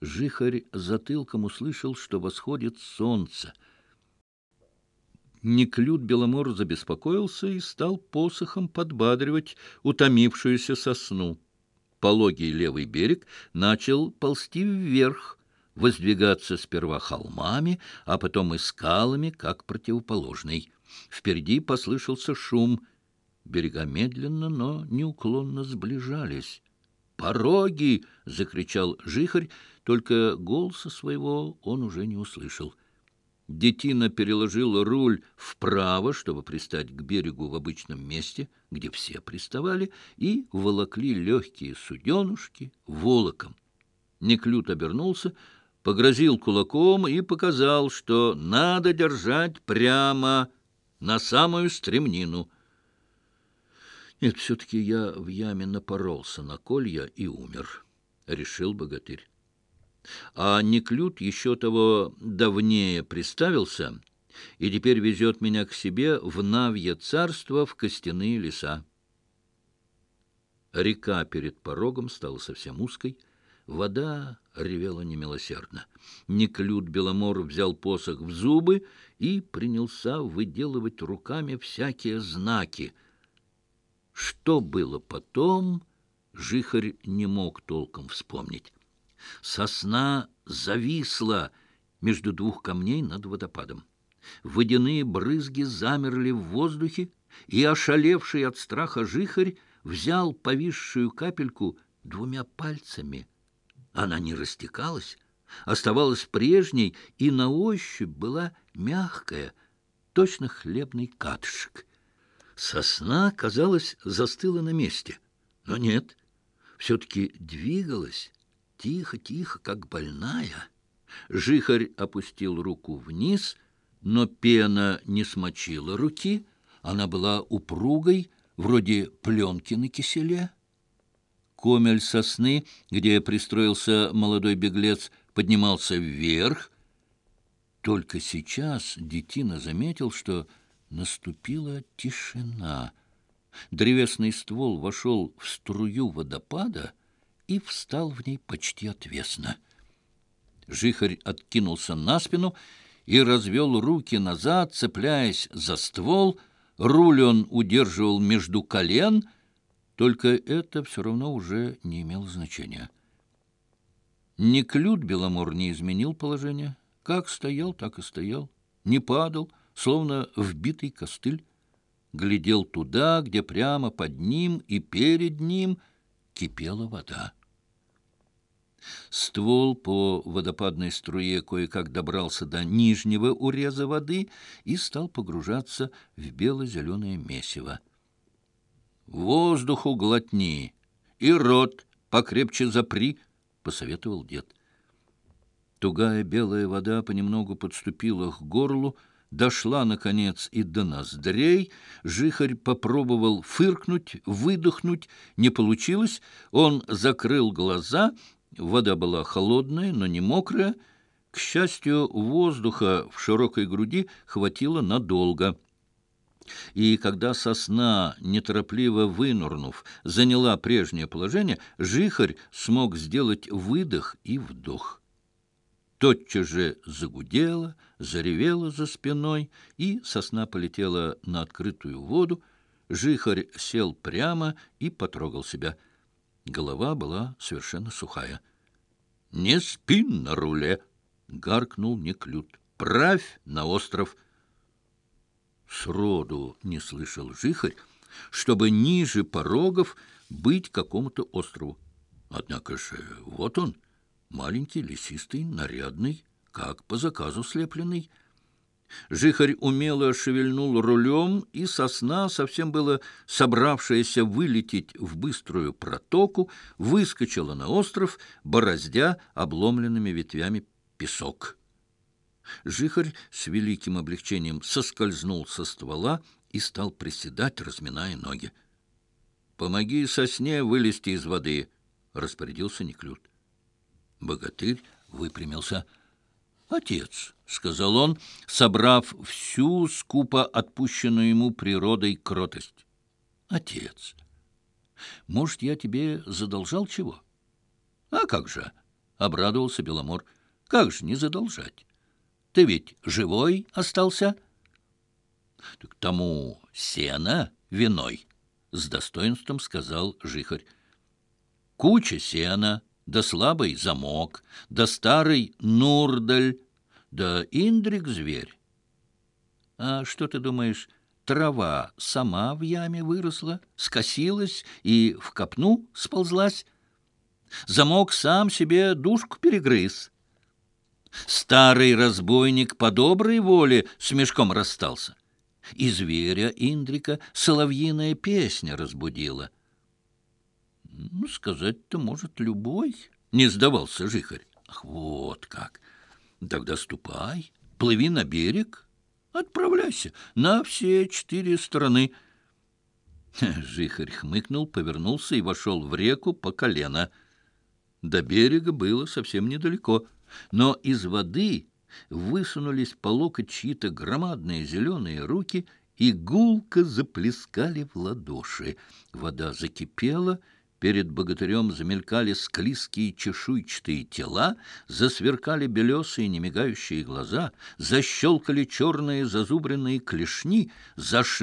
Жихарь затылком услышал, что восходит солнце. Неклюд Беломор забеспокоился и стал посохом подбадривать утомившуюся сосну. Пологий левый берег начал ползти вверх, воздвигаться сперва холмами, а потом и скалами, как противоположный. Впереди послышался шум. Берега медленно, но неуклонно сближались. «Пороги!» — закричал жихарь, только голоса своего он уже не услышал. Детина переложила руль вправо, чтобы пристать к берегу в обычном месте, где все приставали, и волокли легкие суденушки волоком. Неклют обернулся, погрозил кулаком и показал, что надо держать прямо на самую стремнину. Нет, все-таки я в яме напоролся на колья и умер, — решил богатырь. А Неклюд еще того давнее приставился и теперь везет меня к себе в Навье царство в костяные леса. Река перед порогом стала совсем узкой, вода ревела немилосердно. Неклюд Беломор взял посох в зубы и принялся выделывать руками всякие знаки — что было потом, Жихарь не мог толком вспомнить. Сосна зависла между двух камней над водопадом. Водяные брызги замерли в воздухе, и, ошалевший от страха Жихарь, взял повисшую капельку двумя пальцами. Она не растекалась, оставалась прежней и на ощупь была мягкая, точно хлебный катышек. Сосна, казалось, застыла на месте, но нет, все-таки двигалась, тихо-тихо, как больная. Жихарь опустил руку вниз, но пена не смочила руки, она была упругой, вроде пленки на киселе. Комель сосны, где пристроился молодой беглец, поднимался вверх. Только сейчас детина заметил, что наступила тишина. Древесный ствол вошел в струю водопада и встал в ней почти отвесно. Жихарь откинулся на спину и развел руки назад, цепляясь за ствол. Руль он удерживал между колен, только это все равно уже не имело значения. Никлюд Беломор не изменил положение. Как стоял, так и стоял. Не падал — словно вбитый костыль, глядел туда, где прямо под ним и перед ним кипела вода. Ствол по водопадной струе кое-как добрался до нижнего уреза воды и стал погружаться в бело-зеленое месиво. «Воздуху глотни и рот покрепче запри», — посоветовал дед. Тугая белая вода понемногу подступила к горлу, — дошла, наконец, и до ноздрей. Жихарь попробовал фыркнуть, выдохнуть. Не получилось. Он закрыл глаза. Вода была холодная, но не мокрая. К счастью, воздуха в широкой груди хватило надолго. И когда сосна, неторопливо вынурнув, заняла прежнее положение, жихарь смог сделать выдох и вдох тотчас же загудела, заревела за спиной, и сосна полетела на открытую воду. Жихарь сел прямо и потрогал себя. Голова была совершенно сухая. — Не спи на руле! — гаркнул Неклюд. — Правь на остров! Сроду не слышал Жихарь, чтобы ниже порогов быть какому-то острову. Однако же э, вот он — маленький, лесистый, нарядный, как по заказу слепленный. Жихарь умело шевельнул рулем, и сосна, совсем было собравшаяся вылететь в быструю протоку, выскочила на остров, бороздя обломленными ветвями песок. Жихарь с великим облегчением соскользнул со ствола и стал приседать, разминая ноги. «Помоги сосне вылезти из воды», — распорядился Неклюд. Богатырь выпрямился. «Отец», — сказал он, собрав всю скупо отпущенную ему природой кротость. «Отец, может, я тебе задолжал чего?» «А как же?» — обрадовался Беломор. «Как же не задолжать? Ты ведь живой остался?» «Так тому сена виной», — с достоинством сказал жихарь. «Куча сена» да слабый замок, да старый нурдаль, да индрик-зверь. А что ты думаешь, трава сама в яме выросла, скосилась и в копну сползлась? Замок сам себе душку перегрыз. Старый разбойник по доброй воле с мешком расстался. И зверя Индрика соловьиная песня разбудила. Ну, сказать-то может любой, не сдавался Жихарь. Ах, вот как! Тогда ступай, плыви на берег, отправляйся на все четыре стороны. Жихарь хмыкнул, повернулся и вошел в реку по колено. До берега было совсем недалеко, но из воды высунулись по локоть Перед богатырем замелькали склизкие чешуйчатые тела, засверкали белесые немигающие глаза, защелкали черные зазубренные клешни, зашлепали.